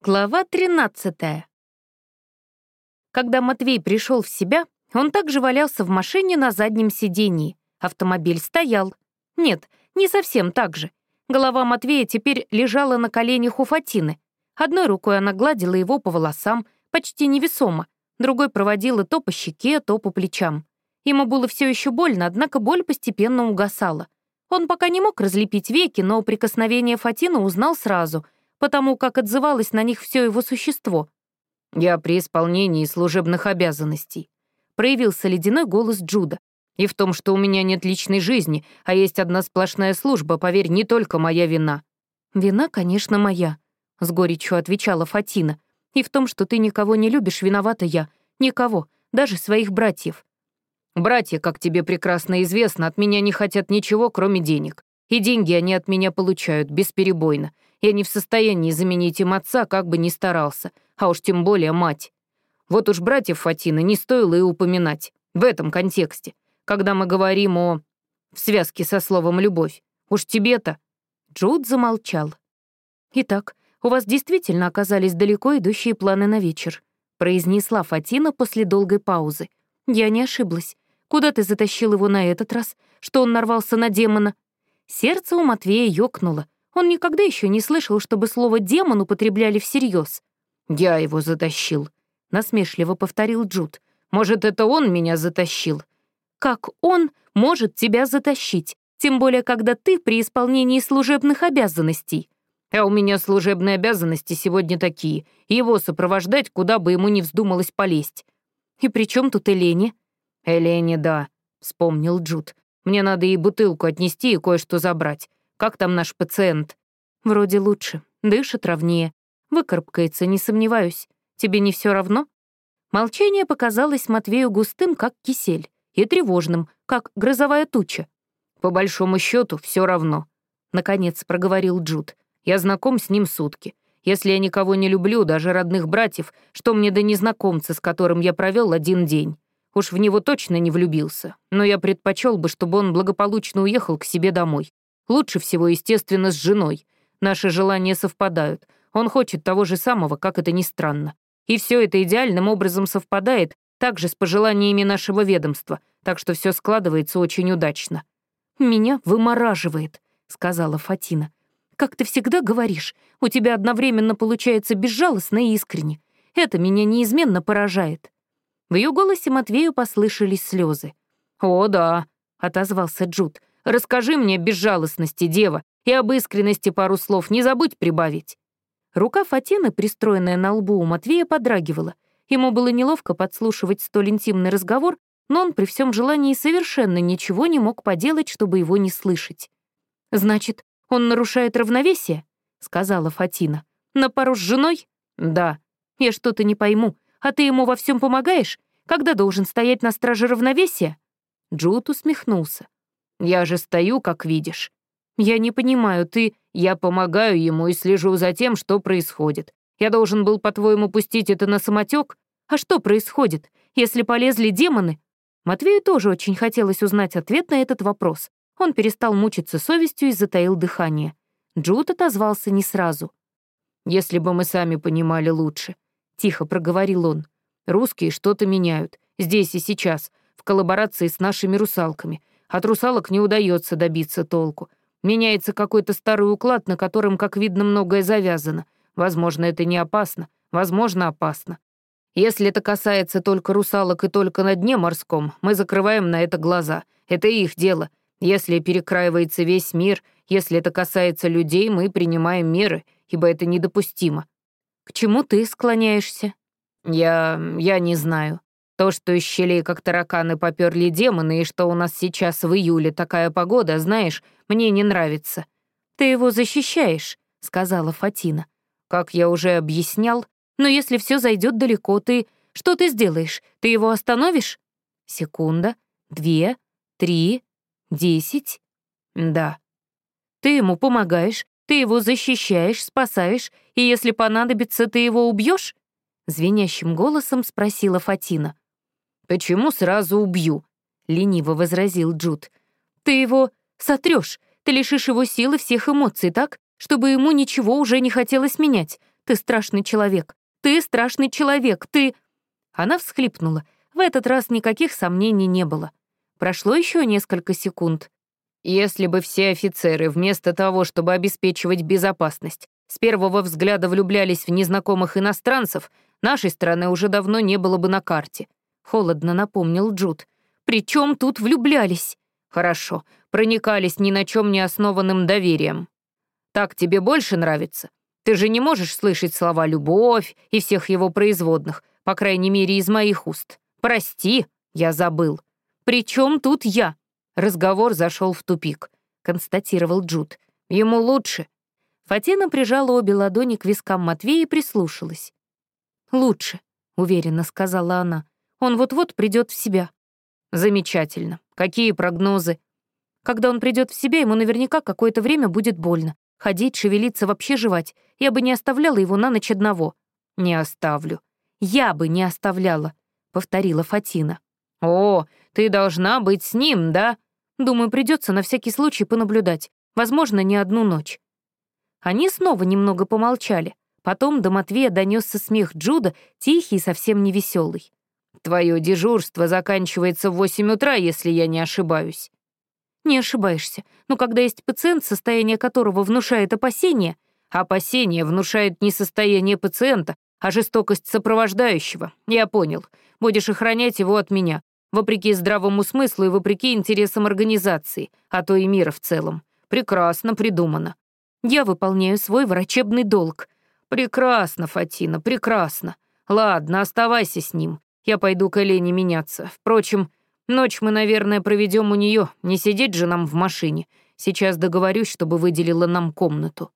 Глава 13. Когда Матвей пришел в себя, он также валялся в машине на заднем сидении. Автомобиль стоял. Нет, не совсем так же. Голова Матвея теперь лежала на коленях у Фатины. Одной рукой она гладила его по волосам, почти невесомо, другой проводила то по щеке, то по плечам. Ему было все еще больно, однако боль постепенно угасала. Он пока не мог разлепить веки, но прикосновение Фатины узнал сразу — потому как отзывалось на них все его существо. «Я при исполнении служебных обязанностей», — проявился ледяной голос Джуда. «И в том, что у меня нет личной жизни, а есть одна сплошная служба, поверь, не только моя вина». «Вина, конечно, моя», — с горечью отвечала Фатина. «И в том, что ты никого не любишь, виновата я. Никого, даже своих братьев». «Братья, как тебе прекрасно известно, от меня не хотят ничего, кроме денег. И деньги они от меня получают бесперебойно. Я не в состоянии заменить им отца, как бы ни старался, а уж тем более мать. Вот уж братьев Фатина не стоило и упоминать. В этом контексте, когда мы говорим о... в связке со словом «любовь». Уж тебе-то...» Джуд замолчал. «Итак, у вас действительно оказались далеко идущие планы на вечер», произнесла Фатина после долгой паузы. «Я не ошиблась. Куда ты затащил его на этот раз? Что он нарвался на демона?» Сердце у Матвея ёкнуло. Он никогда еще не слышал, чтобы слово «демон» употребляли всерьез. «Я его затащил», — насмешливо повторил Джуд. «Может, это он меня затащил?» «Как он может тебя затащить? Тем более, когда ты при исполнении служебных обязанностей». «А у меня служебные обязанности сегодня такие. Его сопровождать, куда бы ему ни вздумалось полезть». «И при чем тут Элене?» «Элене, да», — вспомнил Джуд. «Мне надо ей бутылку отнести и кое-что забрать. Как там наш пациент?» «Вроде лучше. Дышит ровнее. Выкарабкается, не сомневаюсь. Тебе не все равно?» Молчание показалось Матвею густым, как кисель, и тревожным, как грозовая туча. «По большому счету все равно», — наконец проговорил Джуд. «Я знаком с ним сутки. Если я никого не люблю, даже родных братьев, что мне до незнакомца, с которым я провел один день? Уж в него точно не влюбился, но я предпочел бы, чтобы он благополучно уехал к себе домой. Лучше всего, естественно, с женой. Наши желания совпадают. Он хочет того же самого, как это ни странно. И все это идеальным образом совпадает также с пожеланиями нашего ведомства, так что все складывается очень удачно. «Меня вымораживает», — сказала Фатина. «Как ты всегда говоришь, у тебя одновременно получается безжалостно и искренне. Это меня неизменно поражает». В ее голосе Матвею послышались слезы. «О, да», — отозвался Джуд. Расскажи мне безжалостности, дева, и об искренности пару слов не забудь прибавить». Рука Фатины, пристроенная на лбу у Матвея, подрагивала. Ему было неловко подслушивать столь интимный разговор, но он при всем желании совершенно ничего не мог поделать, чтобы его не слышать. «Значит, он нарушает равновесие?» — сказала Фатина. «На пару с женой?» «Да». «Я что-то не пойму. А ты ему во всем помогаешь? Когда должен стоять на страже равновесия?» Джуд усмехнулся. Я же стою, как видишь. Я не понимаю, ты... Я помогаю ему и слежу за тем, что происходит. Я должен был, по-твоему, пустить это на самотек? А что происходит, если полезли демоны? Матвею тоже очень хотелось узнать ответ на этот вопрос. Он перестал мучиться совестью и затаил дыхание. Джуд отозвался не сразу. «Если бы мы сами понимали лучше», — тихо проговорил он. «Русские что-то меняют, здесь и сейчас, в коллаборации с нашими русалками. От русалок не удается добиться толку. Меняется какой-то старый уклад, на котором, как видно, многое завязано. Возможно, это не опасно, возможно, опасно. Если это касается только русалок и только на дне морском, мы закрываем на это глаза. Это их дело. Если перекраивается весь мир, если это касается людей, мы принимаем меры, ибо это недопустимо. К чему ты склоняешься? Я... я не знаю. То, что из щелей как тараканы поперли демоны, и что у нас сейчас в июле такая погода, знаешь, мне не нравится. Ты его защищаешь, сказала Фатина. Как я уже объяснял, но если все зайдет далеко, ты... Что ты сделаешь? Ты его остановишь? Секунда, две, три, десять. Да. Ты ему помогаешь, ты его защищаешь, спасаешь, и если понадобится, ты его убьешь? Звенящим голосом спросила Фатина. «Почему сразу убью?» — лениво возразил Джуд. «Ты его сотрешь, ты лишишь его силы всех эмоций, так? Чтобы ему ничего уже не хотелось менять. Ты страшный человек. Ты страшный человек. Ты...» Она всхлипнула. В этот раз никаких сомнений не было. Прошло еще несколько секунд. Если бы все офицеры вместо того, чтобы обеспечивать безопасность, с первого взгляда влюблялись в незнакомых иностранцев, нашей страны уже давно не было бы на карте. Холодно напомнил Джуд. «При чем тут влюблялись?» «Хорошо, проникались ни на чем не основанным доверием. Так тебе больше нравится? Ты же не можешь слышать слова «любовь» и всех его производных, по крайней мере, из моих уст. Прости, я забыл. При чем тут я?» Разговор зашел в тупик, констатировал Джуд. Ему лучше. Фатина прижала обе ладони к вискам Матвея и прислушалась. «Лучше», — уверенно сказала она. «Он вот-вот придет в себя». «Замечательно. Какие прогнозы?» «Когда он придет в себя, ему наверняка какое-то время будет больно. Ходить, шевелиться, вообще жевать. Я бы не оставляла его на ночь одного». «Не оставлю». «Я бы не оставляла», — повторила Фатина. «О, ты должна быть с ним, да?» Думаю, придется на всякий случай понаблюдать. Возможно, не одну ночь. Они снова немного помолчали. Потом до Матвея донесся смех Джуда, тихий и совсем невеселый. «Твое дежурство заканчивается в восемь утра, если я не ошибаюсь». «Не ошибаешься. Но когда есть пациент, состояние которого внушает опасения...» «Опасение внушает не состояние пациента, а жестокость сопровождающего. Я понял. Будешь охранять его от меня вопреки здравому смыслу и вопреки интересам организации, а то и мира в целом. Прекрасно придумано. Я выполняю свой врачебный долг. Прекрасно, Фатина, прекрасно. Ладно, оставайся с ним. Я пойду к Элене меняться. Впрочем, ночь мы, наверное, проведем у нее. Не сидеть же нам в машине. Сейчас договорюсь, чтобы выделила нам комнату.